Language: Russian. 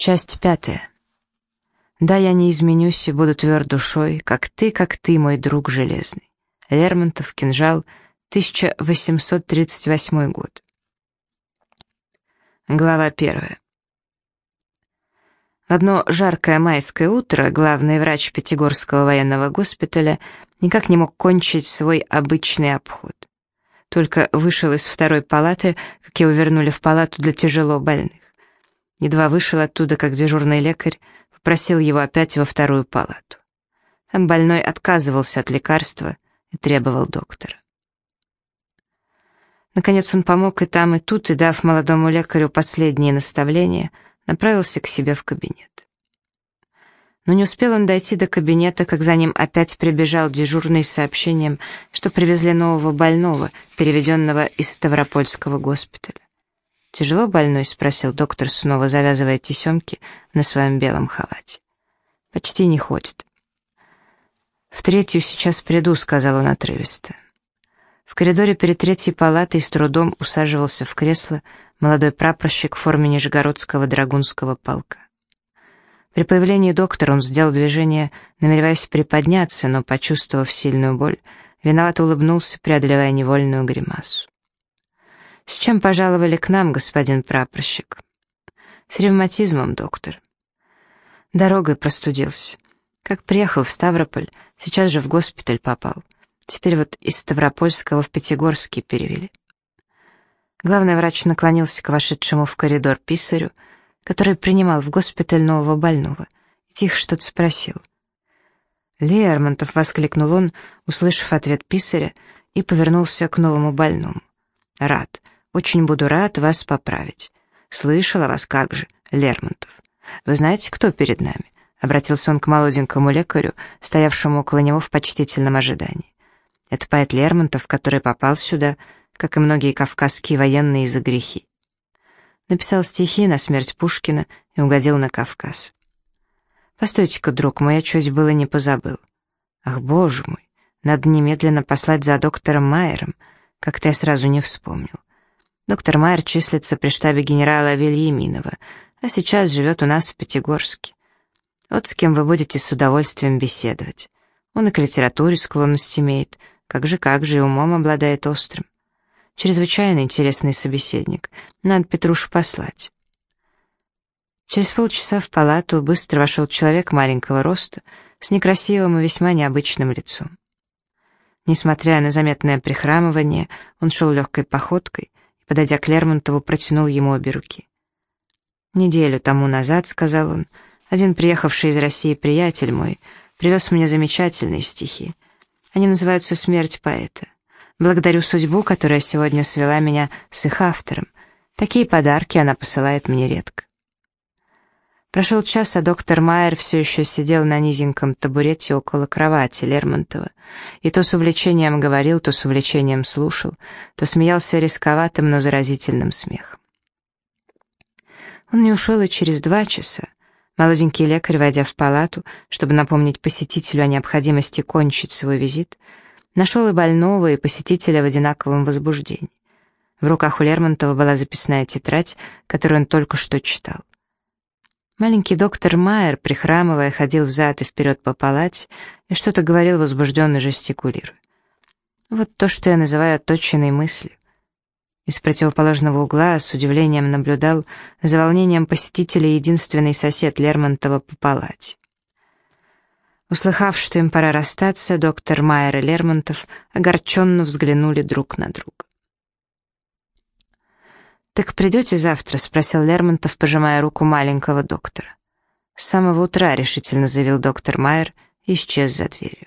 Часть пятая. Да, я не изменюсь и буду тверд душой, как ты, как ты, мой друг железный. Лермонтов, кинжал, 1838 год. Глава первая. В одно жаркое майское утро главный врач Пятигорского военного госпиталя никак не мог кончить свой обычный обход. Только вышел из второй палаты, как его вернули в палату для тяжело больных. Едва вышел оттуда, как дежурный лекарь, попросил его опять во вторую палату. Там больной отказывался от лекарства и требовал доктора. Наконец он помог и там, и тут, и, дав молодому лекарю последние наставления, направился к себе в кабинет. Но не успел он дойти до кабинета, как за ним опять прибежал дежурный с сообщением, что привезли нового больного, переведенного из Ставропольского госпиталя. «Тяжело больной?» — спросил доктор, снова завязывая тесемки на своем белом халате. «Почти не ходит». «В третью сейчас приду», — сказал он отрывисто. В коридоре перед третьей палатой с трудом усаживался в кресло молодой прапорщик в форме Нижегородского драгунского полка. При появлении доктора он сделал движение, намереваясь приподняться, но, почувствовав сильную боль, виновато улыбнулся, преодолевая невольную гримасу. «С чем пожаловали к нам, господин прапорщик?» «С ревматизмом, доктор». Дорогой простудился. Как приехал в Ставрополь, сейчас же в госпиталь попал. Теперь вот из Ставропольского в Пятигорский перевели. Главный врач наклонился к вошедшему в коридор писарю, который принимал в госпиталь нового больного, и тихо что-то спросил. «Лермонтов!» — воскликнул он, услышав ответ писаря, и повернулся к новому больному. «Рад. Очень буду рад вас поправить. Слышал о вас как же, Лермонтов. Вы знаете, кто перед нами?» — обратился он к молоденькому лекарю, стоявшему около него в почтительном ожидании. «Это поэт Лермонтов, который попал сюда, как и многие кавказские военные за грехи. Написал стихи на смерть Пушкина и угодил на Кавказ. Постойте-ка, друг мой, я чуть было не позабыл. Ах, боже мой, надо немедленно послать за доктором Майером, как-то я сразу не вспомнил. Доктор Майер числится при штабе генерала Вильяминова, а сейчас живет у нас в Пятигорске. Вот с кем вы будете с удовольствием беседовать. Он и к литературе склонность имеет, как же, как же, и умом обладает острым. Чрезвычайно интересный собеседник. Надо Петрушу послать. Через полчаса в палату быстро вошел человек маленького роста с некрасивым и весьма необычным лицом. Несмотря на заметное прихрамывание, он шел легкой походкой, подойдя к Лермонтову, протянул ему обе руки. «Неделю тому назад, — сказал он, — один приехавший из России приятель мой привез мне замечательные стихи. Они называются «Смерть поэта». Благодарю судьбу, которая сегодня свела меня с их автором. Такие подарки она посылает мне редко. Прошел час, а доктор Майер все еще сидел на низеньком табурете около кровати Лермонтова и то с увлечением говорил, то с увлечением слушал, то смеялся рисковатым, но заразительным смехом. Он не ушел и через два часа. Молоденький лекарь, войдя в палату, чтобы напомнить посетителю о необходимости кончить свой визит, нашел и больного, и посетителя в одинаковом возбуждении. В руках у Лермонтова была записная тетрадь, которую он только что читал. Маленький доктор Майер, прихрамывая, ходил взад и вперед по палате и что-то говорил, возбужденно жестикулируя. Вот то, что я называю отточенной мыслью. Из противоположного угла с удивлением наблюдал за волнением посетителей единственный сосед Лермонтова по палате. Услыхав, что им пора расстаться, доктор Майер и Лермонтов огорченно взглянули друг на друга. «Так придете завтра?» — спросил Лермонтов, пожимая руку маленького доктора. «С самого утра», — решительно заявил доктор Майер и исчез за дверью.